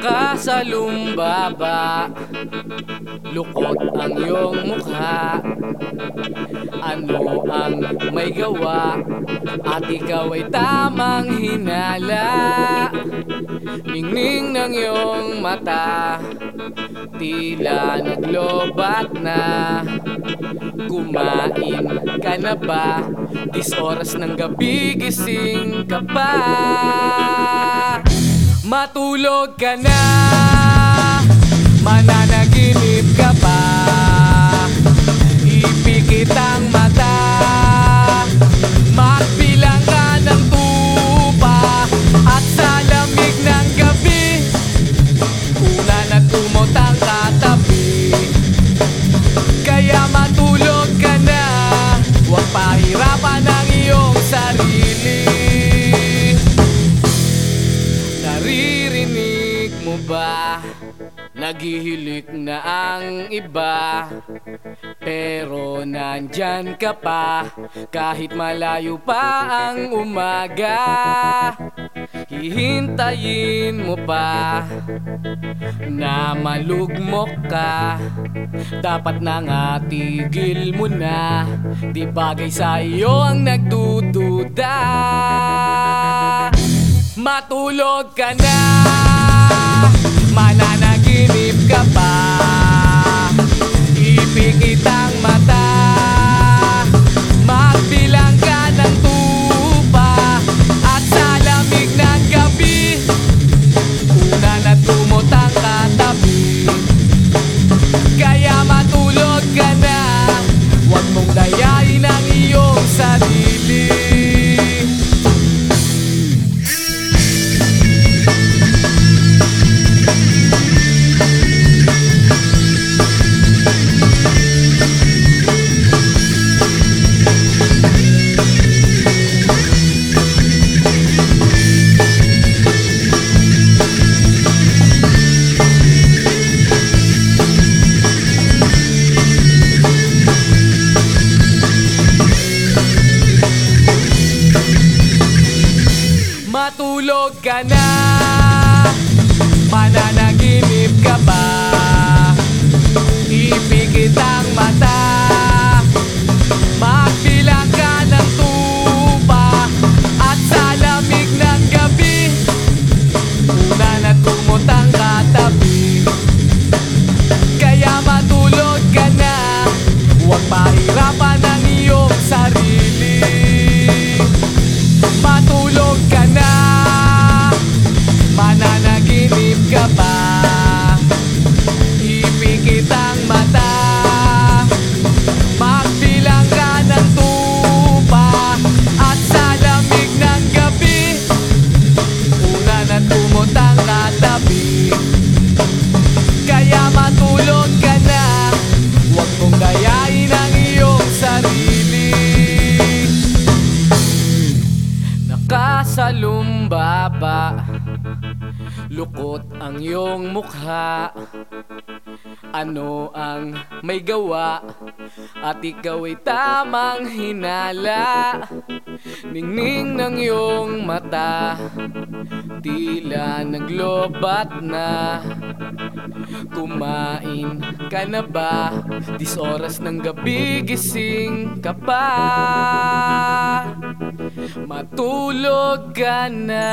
Nakasalumbaba Lukot ang iyong mukha. Ano ang may gawa? At ikaw ay tamang hinala. Ningning ng iyong mata Tila naglobat na. Kumain ka na ba? Dis oras ng gabi gising ka pa. Matulog ka na. Mananaginip Naghihilik na ang iba Pero nandyan ka pa. Kahit malayo pa ang umaga Hihintayin mo pa Na malugmok ka. Dapat na nga tigil mo na Di bagay sa iyo ang nagdududa. Matulog ka na Mananaginip ka pa. Ipikit ang mata. Magbilang ka ng tupa. At sa lamig ng gabi Una na tumot ang katabi. Kaya matulog ka na. Huwag mong dayain ang iyong sarili Matulog ka na. Mananaginip ka ba? Ipikit ang mata Lukot ang iyong mukha. Ano ang may gawa? At ikaw ay tamang hinala. Ningning ng iyong mata. Tila naglobat na. Kumain ka na ba? Dis oras ng gabi gising ka pa Matulog ka na